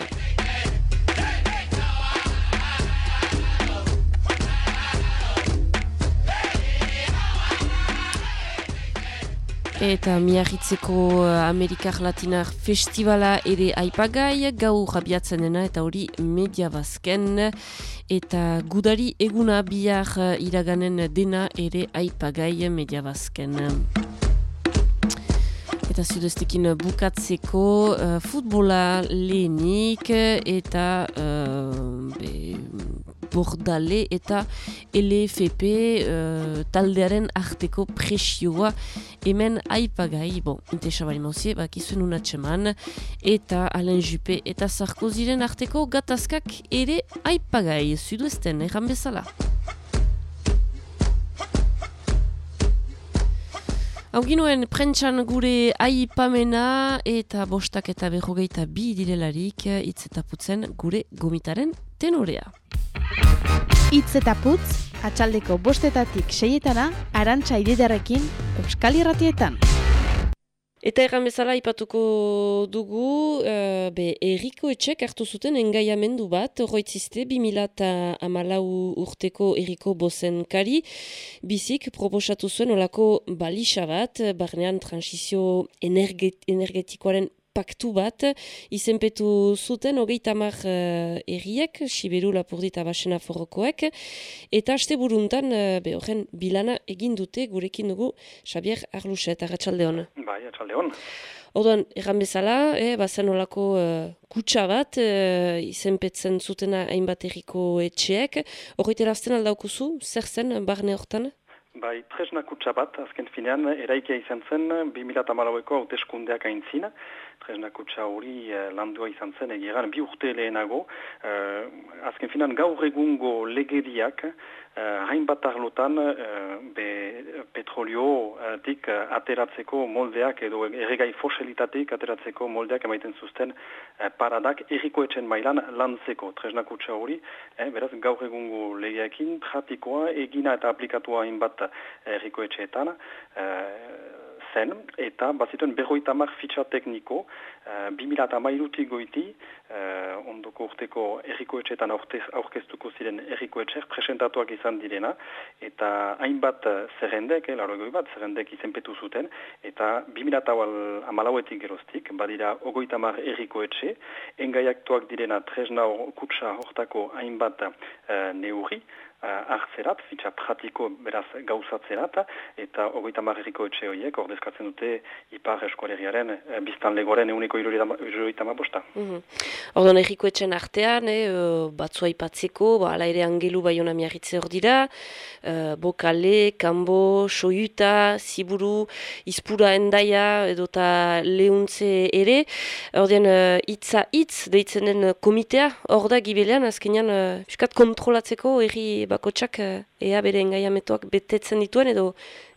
Eta miarritzeko eh, Amerikar Latinar Festivala ere aipagai, gau jabiatzen dena eta hori media bazken. Eta gudari eguna bihar eh, iraganen dena ere aipagai media bazken. Eta zudeztekin bukatzeko uh, futbola lehenik eta bordale eta LFP uh, taldearen arteko presioa hemen aipagai, bon, intesa bali mauzie, bak izuen unatxeman, eta Alain Juppé eta Sarkoziren arteko gatazkak ere aipagai, zudu ezten, erran bezala. Hauginuen prentsan gure aipamena eta bostak eta berrogeita bi direlarik itzetaputzen gure gomitaren tenorea. Itz eta putz, atxaldeko bostetatik seietana, arantxa ididarekin, Euskal Irratietan. Eta erran bezala ipatuko dugu, uh, be, erriko etxek hartu zuten engaiamendu bat, roitziste, 2000 urteko erriko bozen kari, bizik proposatu zuen olako balisa bat, barnean transizio energet, energetikoaren paktu bat, izenpetu zuten hogeita mar uh, erriek, Siberu Lapurdi eta Basena Forrokoek, eta aste buruntan, uh, horren bilana egin dute gurekin dugu Xabier Arluset, Arratxalde hon. Bai, Arratxalde hon. Odoan, erran bezala, eh, bazen olako uh, kutsa bat, uh, izenpetzen zutena hainbat erriko etxeek. Horretera azten aldaukuzu, zer zen, barne hortan? Bai, tresna kutsa bat, azken finean, eraikia izan zen, 2008ko hauteskundeak aintzin. Tresna kutsa hori eh, landua izan zen, egiran, bi urte lehenago. Eh, azken finean, gaur egungo legediak, eh, hainbat arlotan, eh, be petroliotik eh, ateratzeko moldeak, edo erregai fosilitatik ateratzeko moldeak emaiten zuzten eh, paradak errikoetzen mailan lantzeko tresna kutsa hori. Eh, beraz, gaur egungo legeekin, pratikoa, egina eta aplikatua hainbat errikoetxeetan uh, zen, eta bazituen berroita mar fitxa tekniko, uh, 2008 goiti, uh, ondoko urteko errikoetxeetan aurkeztuko ziren errikoetxer presentatuak izan direna, eta hainbat zerrendek, eh, larogoi bat, zerrendek izenpetu zuten, eta 2008 amalauetik geroztik, badira ogoita mar errikoetxe, engaiaktuak direna tresna kutsa hortako hainbat uh, neuri, uh, hartzerat, fitxa pratiko beraz gauzatzerat, eta hogeita marriko etxe horiek, ordezkatzen dute ipar eskualeriaren uh, biztan legoaren euneko iruroita ma bosta. Mm -hmm. Ordon erriko etxen artean, eh, batzua ipatzeko, ba, ala ere angelu bai hona miarritze hor dira, uh, bokale, kanbo, soiuta, ziburu, izpura endaia, edota lehuntze ere, ordean uh, itza itz, deitzen den komitea, hor da gibelean, azkenean, uh, kontrolatzeko erri bakotsak eh, ea bere engaiametoak betetzen dituen edo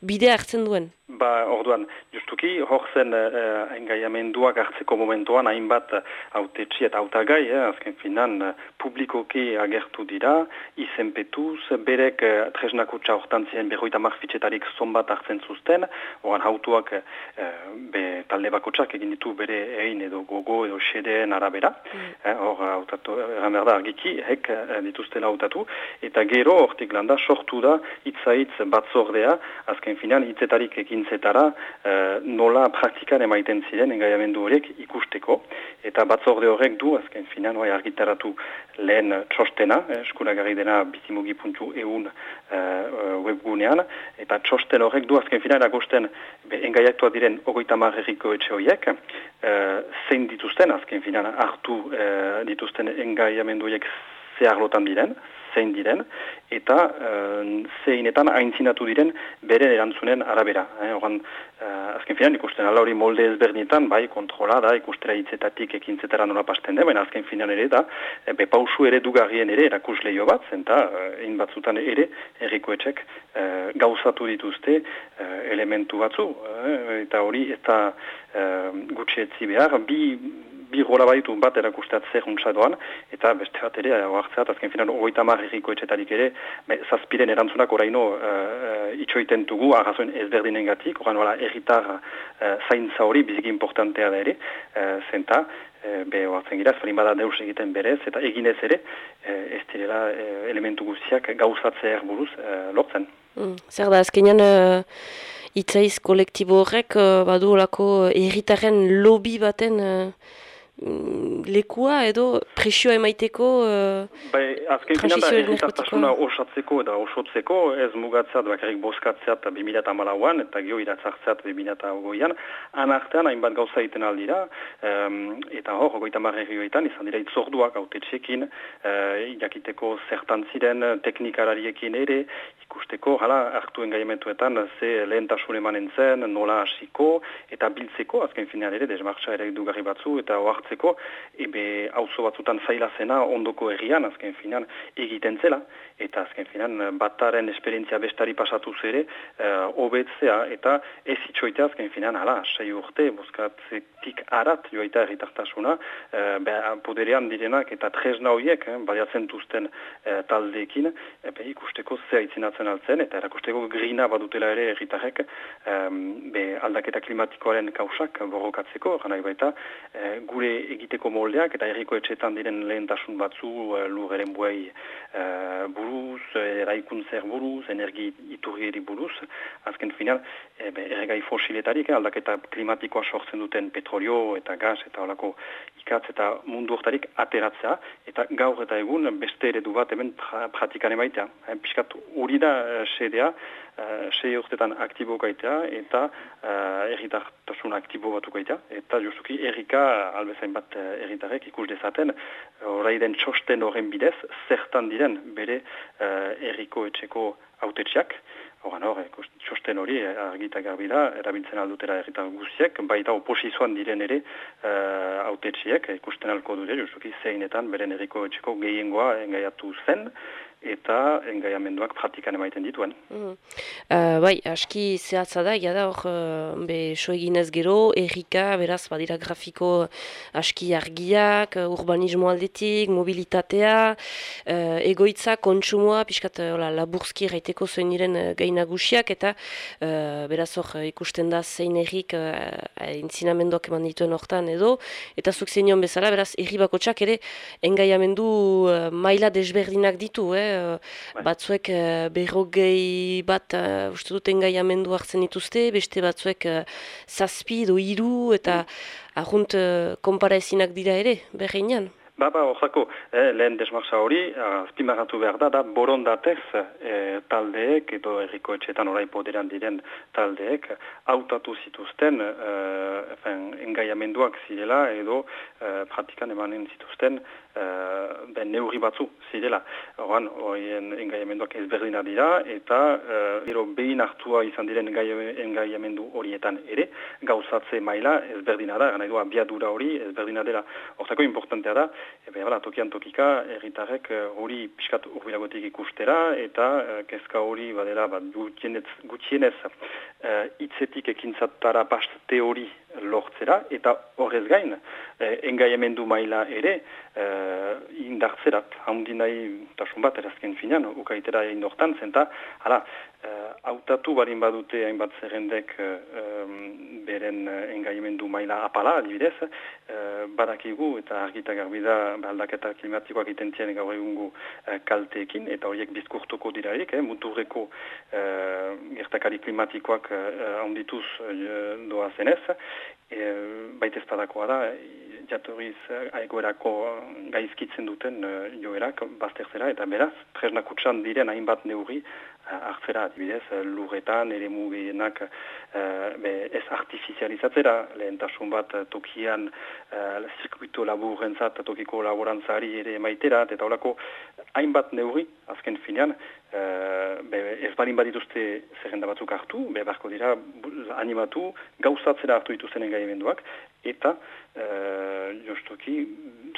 bidea hartzen duen? Ba, orduan, justuki, hor zen uh, engaiamenduak hartzeko momentuan hainbat autetxi eta autagai, eh, azken finan, uh, publikoki agertu dira, izenpetuz, berek uh, tresnakutsa hortan ziren berroita marfitxetarik zonbat hartzen zuzten, oran hautuak uh, be, talde bakotsak egin ditu bere egin edo gogo edo xedeen arabera, mm. hor, mm. hautatu, da argiki, hek dituztela hautatu, eta gero, hortik landa, sortu da, itzaitz batzordea, azken finan, hitzetarik egin ekintzetara uh, nola praktikan emaiten ziren engaiamendu horiek ikusteko. Eta batzorde horrek du, azken finan, bai argitaratu lehen txostena, eh, eskuragarri dena bizimugi.eun uh, eh, webgunean, eta txosten horrek du, azken finan, erakusten engaiatua diren ogoita marreriko etxe horiek, uh, zein dituzten, azken finan, hartu uh, dituzten engaiamendu horiek zeharlotan diren, zein diren, eta uh, zeinetan haintzinatu diren bere erantzunen arabera. Eh, oran, uh, azken finan ikusten ala hori molde ezberdinetan, bai, kontrola da, ikustera hitzetatik ekintzetara nola pasten den, baina azken finan ere da, e, bepausu ere dugarrien ere erakus lehio bat, zenta, egin batzutan ere, errikoetxek uh, gauzatu dituzte elementu batzu, eta hori, eta uh, gutxi etzi behar, bi bi gola baitu bat erakusteat zer doan, eta beste bat ere, oartzeat, azken finan, ogoita marriko etxetarik ere, be, zazpiren erantzunak oraino uh, itxoiten dugu, arrazoen ezberdinen gatik, oran wala, erritar uh, zaintza hori, biziki importantea da ere, uh, zenta, uh, be, oartzen gira, zalin bada deus egiten berez, eta eginez ere, uh, ez direla uh, elementu guztiak gauzatzea buruz uh, lortzen. Mm, zer da, azkenean... Uh... Itzaiz kolektibo horrek, badu olako erritaren lobby baten Mm, lekua edo presio emaiteko uh, bai, azken finan da erritartasuna osatzeko eta osotzeko ez mugatzeat bakarrik boskatzeat 2008an eta gio iratzartzeat 2008an anartean hainbat gauza egiten aldira um, eta hor, goita marrerioetan izan dira itzorduak haute txekin uh, jakiteko zertan ziren teknikarariekin ere ikusteko, hala, hartu engaiamentuetan ze lehentasun emanen zen, nola hasiko eta biltzeko, azken finean ere, desmartza ere dugarri batzu eta oart hartzeko, ebe auzo batzutan zaila zena ondoko errian, azken finan, egiten zela, eta azken finan, bataren esperientzia bestari pasatu zere, uh, obetzea, eta ez itxoitea azken finan, hala, sei urte, boskatzetik arat joaita erritartasuna, uh, poderean direnak eta tresna horiek, eh, badiatzen duzten uh, taldeekin, ebe ikusteko zea itzinatzen altzen, eta erakusteko grina badutela ere erritarek, um, be aldaketa klimatikoaren kausak borrokatzeko, gana baita, uh, gure egiteko moldeak eta erriko etxetan diren lehentasun batzu uh, lurren buei uh, buruz, eraikuntzer buruz, energi iturrieri buruz, azken final, e, erregai fosiletarik, aldaketa klimatikoa sortzen duten petrolio eta gaz eta olako ikatz eta mundu hortarik ateratzea, eta gaur eta egun beste eredu bat hemen pratikan emaitea. Piskat hori da sedea, uh, sei urtetan aktibo gaitea eta uh, erritartasun aktibo batu gaitea. Eta justuki errika albezain bat uh, erritarek ikus dezaten orai den txosten horren bidez zertan diren bere uh, erriko etxeko autetxeak. Horan hor, txosten hori argita garbi da, erabiltzen aldutera erritar guziek, baita oposizioan diren ere uh, autetxiek, ikusten alko dure, justuki zeinetan beren erriko etxeko gehiengoa engaiatu zen, eta engaiamenduak praktikan emaiten dituen. Mm. Uh, bai, aski zehatza da, da hor, uh, be, so eginez gero, errika, beraz, badira grafiko aski argiak, uh, urbanismo aldetik, mobilitatea, uh, egoitza, kontsumoa, pixkat, uh, laburzki raiteko zuen niren uh, gainagusiak, eta uh, beraz hor, ikusten da zein errik uh, entzinamenduak eman dituen hortan edo, eta zuk zeinion bezala, beraz, erri bakotxak ere engaiamendu uh, maila desberdinak ditu, eh? Bai. batzuek uh, berrogei bat uh, uste dut engaiamendu hartzen dituzte, beste batzuek zazpi edo iru eta mm. ahunt konpara ezinak dira ere, berreinan. Ba, ba, orzako, eh, lehen desmarsa hori, azpimarratu behar da, da borondatez eh, taldeek, edo erriko etxetan orai poderan diren taldeek, hautatu zituzten eh, engaiamenduak zirela, edo eh, pratikan emanen zituzten uh, ben neurri batzu zirela. Horan, horien engaiamenduak ezberdina dira, eta uh, behin hartua izan diren engaiamendu horietan ere, gauzatze maila ezberdina da, gana edo abiadura hori ezberdina dela. Hortako importantea da, ebe, bala, tokian tokika, erritarek eh, hori piskat urbilagotik ikustera, eta uh, kezka hori badela bat gutienez, gutienez uh, itzetik ekintzatara past teori lortzera, eta horrez gain, eh, engaiamendu maila ere, eh, indartzerat, haundi nahi tasun bat, erazken finan, ukaitera egin dortan, zenta, hala, eh, autatu barin badute hainbat zerrendek eh, beren eh, engaiamendu maila apala, adibidez, eh, badakigu eta argita garbi da aldaketa klimatikoak itentien gaur egungu eh, kalteekin, eta horiek bizkurtuko diraik, eh, muturreko eh, gertakari klimatikoak eh, ondituz eh, doa zenez, e, baita ezpadakoa da, jatorriz aegoerako gaizkitzen duten uh, joerak bazterzera, eta beraz, tresnakutsan diren hainbat neurri uh, hartzera, adibidez, lurretan, ere mugienak uh, ez artifizializatzera, lehentasun bat tokian uh, zirkuito laburrentzat, tokiko laborantzari ere maitera, eta horako hainbat neurri, azken finean, Uh, be, ez balin badituzte zerrenda batzuk hartu, be, barko dira animatu, gauzatzera hartu dituzten engaimenduak, eta uh, jostuki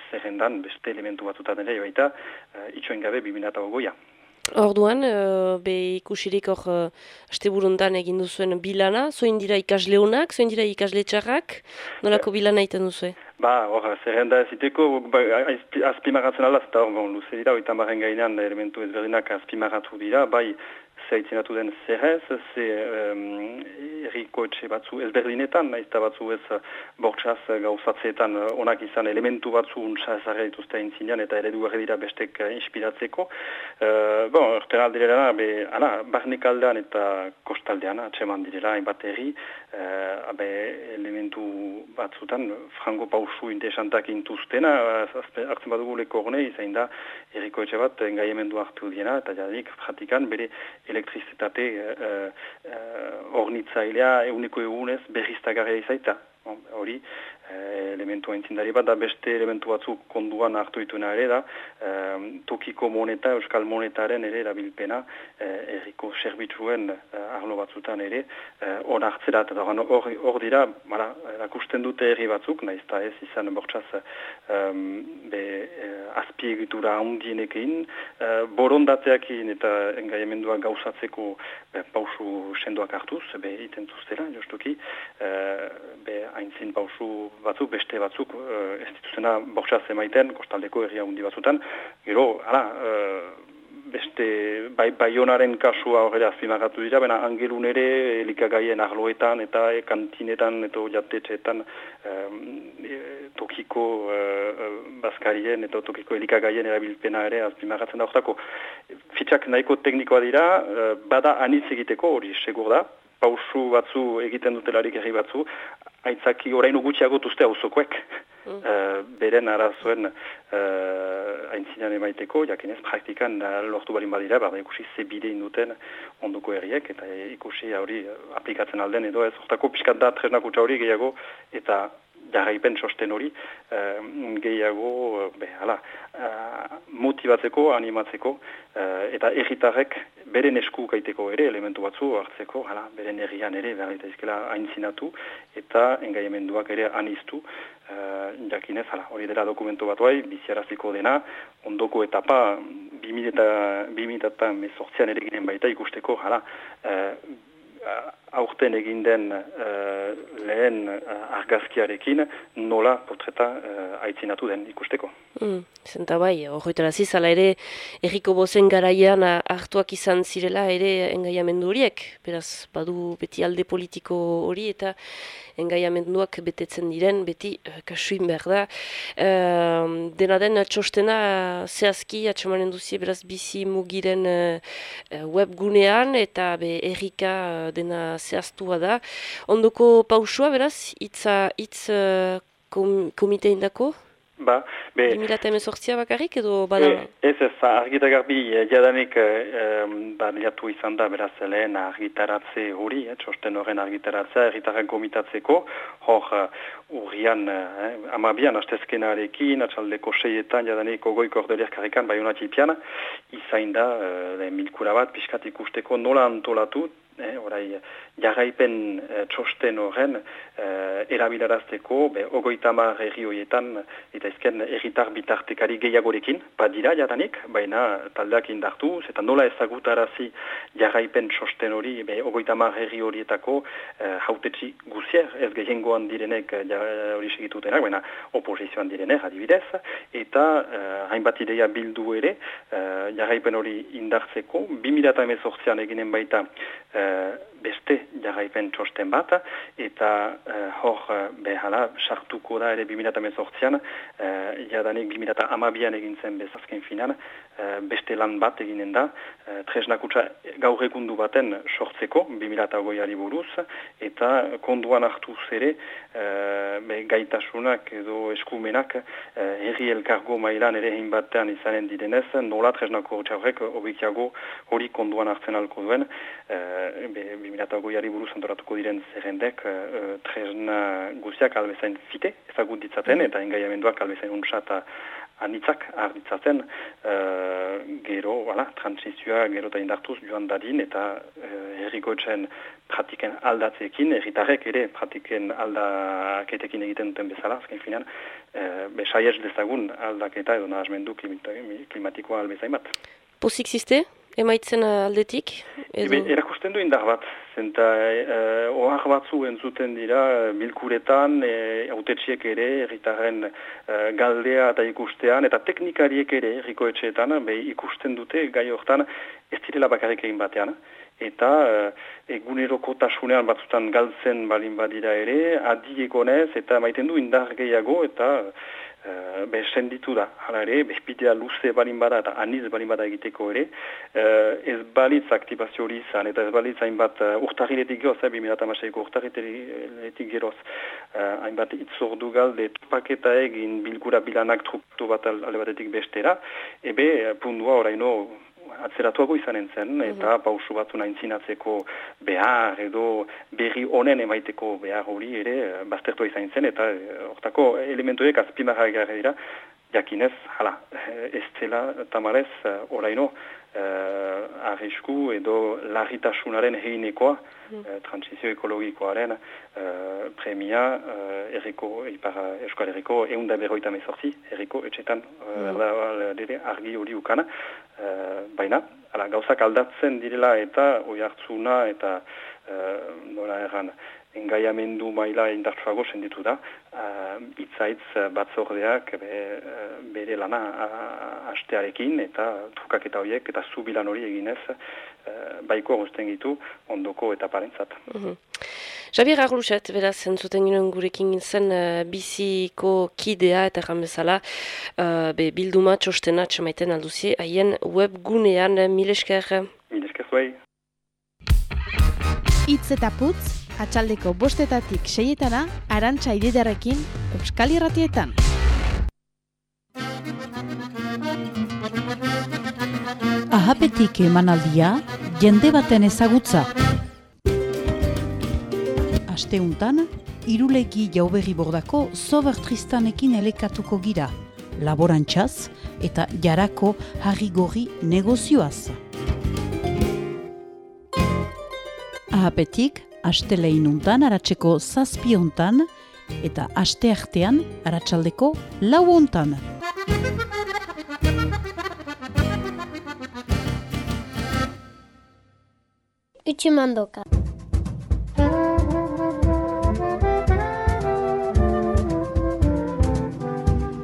zerrendan beste elementu batzutan ere, baita uh, itxoen gabe bibinata ogoia. Orduan, uh, be ikusirik hor uh, asteburuntan egin duzuen bilana, zoin dira ikasleunak, zoin dira ikasle txarrak, nolako bilana iten duzue? Ba, hor, zerrenda eziteko, ba, azpimaratzen alaz, eta hor, bon, luze dira, oitan barren gainean elementu ezberdinak azpimaratu dira, bai, zaitzenatu den zerrez, ze um, erriko etxe batzu ezberdinetan, naizta batzu ez bortxaz gauzatzeetan onak izan elementu batzu untsa ezarra dituzte intzinean eta eredu dira bestek inspiratzeko. Uh, bon, erten aldirela, be, ana, barnek aldean eta kostaldean, atseman direla, hainbat erri, uh, be, elementu batzutan, frango pausu interesantak intuztena, hartzen badugu leko horne, izain da, erriko etxe bat, engaiamendu hartu diena, eta jadik, pratikan, bere elektrizitate uh, ornitzailea euneko egunez berriztagarria izaita. Hori, eh, elementu entzindari bat, da beste elementu batzuk konduan hartu dituena ere da, eh, tokiko moneta, euskal monetaren ere erabilpena, eh, erriko serbitzuen eh, arlo batzutan ere, hor eh, hartzera, eta hor dira, mara, erakusten dute herri batzuk, nahiz eta ez izan bortzaz eh, be, eh, azpiegitura handienekin, eh, borondateakin eta engaimendua gauzatzeko be, pausu sendoak hartuz, be, itentuztela, jostuki, eh, be, haintzin pausu batzuk, beste batzuk, uh, ez dituzena bortxaz emaiten, kostaldeko erria hundi batzutan, gero, ala, uh, beste bai, baionaren kasua horre azpimagatu dira, baina angelun ere elikagaien arloetan eta e, kantinetan eta jatetxeetan e, toki tokiko uh, bazkarien eta tokiko elikagaien erabilpena ere azpimarratzen da hortako. Fitxak nahiko teknikoa dira, bada anitz egiteko hori segur da, pausu batzu egiten dutelarik herri batzu, aitzaki orain gutxiago tuzte hauzokoek, mm. uh, beren arazoen uh, aintzinean emaiteko, jakinez praktikan uh, lortu balin badira, bada ikusi ze bide induten onduko herriek, eta ikusi hori aplikatzen alden edo ez, hortako pixkat da tresnak hori gehiago, eta jarraipen sosten hori uh, gehiago be, hala, uh, motibatzeko, animatzeko eta erritarrek beren esku gaiteko ere elementu batzu hartzeko, hala, beren errian ere behar izkela haintzinatu eta engaiamenduak ere aniztu jakinez, hala, hori dela dokumentu bat bai, biziaraziko dena, ondoko etapa 2000 eta mezortzian ere ginen baita ikusteko, hala, aurten egin den uh, lehen uh, argazkiarekin nola portreta uh, aitzinatu den ikusteko. Mm, zenta bai, horretara zizala ere erriko bozen garaian hartuak izan zirela ere engaiamendu horiek, beraz badu beti alde politiko hori eta engaiamenduak betetzen diren, beti uh, kasuin behar da. Uh, dena den txostena zehazki atxamanen duzie beraz bizi mugiren uh, webgunean eta be errika dena zehaztua da. Ondoko pausua, beraz, itza, itz uh, kom, komite indako? Ba, be... Emilata emezortzia bakarrik edo bada? ez ez, argita garbi, eh, jadanik eh, ba, izan da, beraz, lehen argitaratze hori, eh, txosten horren argitaratzea, erritaren komitatzeko, hor, uh, urrian, eh, amabian, astezkenarekin, atxaldeko seietan, jadanik, ogoiko ordeliak karrikan, bai honatipian, izain da, uh, milkura bat, piskat ikusteko nola antolatu, eh, orai, jarraipen eh, txosten horren eh, erabilarazteko, be, ogoitamar erri horietan, eta ezken erritar bitartekari gehiagorekin, badira jatanik, baina taldeak indartu, eta nola ezagutarazi jarraipen txosten hori, be, ogoitamar erri horietako eh, hautetxi guzier, ez gehiengoan direnek hori segitutenak, baina oposizioan direnek, adibidez, eta eh, hainbat ideia bildu ere, eh, jarraipen hori indartzeko, 2018an eginen baita Eh, え beste jarraipen txosten bat, eta uh, hor uh, behala sartuko da ere 2018an, uh, jadanik 2012an egin zen bezazken finan, beste lan bat eginen da, uh, tresnakutsa gaur egundu baten sortzeko, 2008ari buruz, eta konduan hartu zere, uh, gaitasunak edo eskumenak, uh, herri elkargo mailan ere egin batean izanen direnez, nola tresnako horrek obikiago hori konduan hartzen alko duen, uh, 2008ari buruz antoratuko diren zerrendek uh, tresna guziak albezain fite ezagut ditzaten mm. eta engaiamenduak albezain unsat anitzak arditzaten uh, gero, wala, transizioa gero eta indartuz joan dadin eta uh, herrikoetzen pratiken aldatzeekin, erritarrek ere pratiken aldaketekin egiten duten bezala, azken finan, uh, besaiez dezagun aldaketa edo nahazmendu klimatikoa albezain bat. Pozik ziste? emaitzen eh, aldetik? Edo... Erakusten du indar bat, zenta uh, ohar batzu entzuten dira bilkuretan, e, autetxiek ere, erritaren uh, galdea eta ikustean, eta teknikariek ere, erriko etxeetan, be, ikusten dute gai hortan ez direla bakarrik egin batean. Eta uh, eguneroko tasunean batzutan galtzen balin badira ere, adiekonez eta maiten du indar gehiago, eta uh, be, senditu da, hala ere, bezpitea luze balin bada eta aniz balin bada egiteko ere, uh, ez balitz aktibazio hori izan, eta ez balitz hainbat uh, urtariletik geroz, eh, 2008ko urtariletik geroz, uh, hainbat itzordu galde tupaketa egin bilgura bilanak truktu bat alde batetik bestera, ebe, pundua oraino, atzeratuago izanen zen, mhm. eta pausu batzu naintzinatzeko behar edo berri honen emaiteko behar hori ere eh, baztertua izan zen, eta eh, hortako elementuek azpimarra dira, jakinez, hala, eh, ez zela tamarez, oraino, uh, arrisku edo larritasunaren heinekoa, mm. transizio ekologikoaren uh, premia uh, erriko, ipar euskal erriko, egun da berroita mezortzi, erriko etxetan mm. argi hori ukana, uh, baina, ala, gauzak aldatzen direla eta oi hartzuna eta uh, nola erran, engaiamendu maila indartsuago senditu da, uh, itzaitz batzordeak be, uh, bere lana hastearekin eta trukak eta horiek eta zubilan hori eginez uh, baiko guzten gitu ondoko eta parentzat. Mm Javier Arluset, beraz, entzuten ginen gurekin zen uh, biziko kidea eta erran bezala, uh, be, bilduma txostena txamaiten alduzi, haien webgunean, milesker. Milesker zuei. Itz eta putz, atxaldeko bostetatik seietana, arantxa ididarekin, Euskal Irratietan. Ahapetik emanaldia, jende baten ezagutza asteuntan, irulegi jaubegi bordako Sober Tristanekin elekatuko gira, laborantxaz eta jarako harrigorri negozioaz. Ahapetik, asteleinuntan aratzeko zazpiontan eta asteartean aratsaldeko lauontan. Utsumandoka.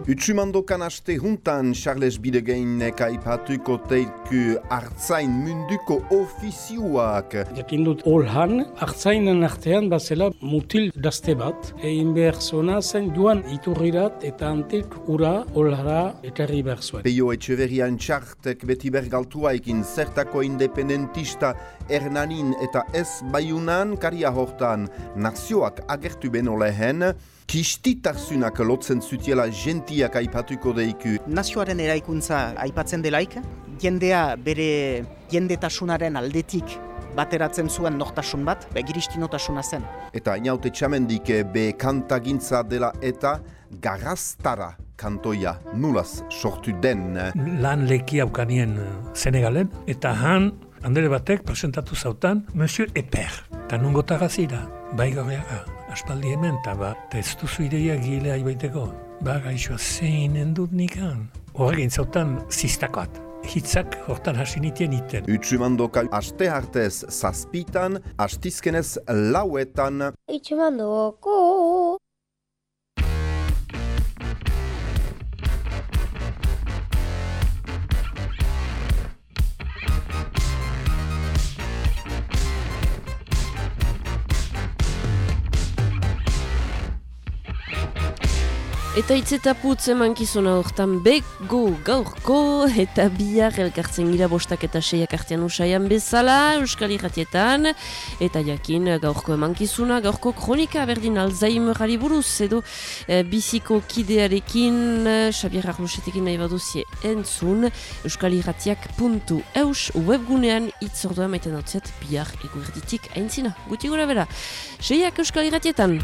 Utsumandokan aste juntan Charles Bidegeinek aipatuko teiku hartzain munduko ofizioak. Jakin dut olhan, hartzainen artean bazela mutil dazte bat, egin behar zona zen duan iturrirat eta antik ura olara ekarri behar zuen. Peio etxeverian txartek beti bergaltua ekin zertako independentista Hernanin eta ez baiunan karia hortan nazioak agertu beno lehen, Kistitarzunak lotzen zutiela gentiak aipatuko deiku. Nazioaren eraikuntza aipatzen delaik, jendea bere jendetasunaren aldetik bateratzen zuen nortasun bat, be giristinotasuna zen. Eta inaute txamendik be kantagintza dela eta garaztara kantoia nulaz sortu den. Lan leki haukanien Senegalen, eta han handele batek presentatu zautan Monsieur Eper. Eta nungotara zira, bai gabeaga aspaldi hemen, eta ba, eta ez duzu ideia gile haibaiteko. Ba, gaixoa zein endut nikan. Horregin zautan, ziztakoat. Hitzak hortan hasi nitien iten. Utsumandoka aste hartez zazpitan, astizkenez lauetan. Utsumandoko. Eta itzetaputz emankizuna hortan bego gaurko eta bihar elkartzen gira bostak eta seiak artean usaian bezala Euskal Iratietan eta jakin gaurko emankizuna gaurko kronika berdin Alzheimerari buruz edo e, biziko kidearekin Xabier Arlusetekin nahi baduzie entzun Euskal Iratiak puntu eus webgunean itzordua maiten dutzet bihar eguerditik aintzina. Guti gura bera seiak Euskal Iratietan